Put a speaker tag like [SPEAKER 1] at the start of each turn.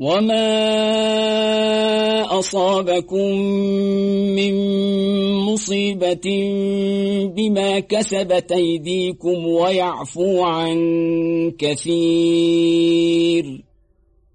[SPEAKER 1] وما أصابكم من مصيبة بما كسبت أيديكم ويعفو عن كثير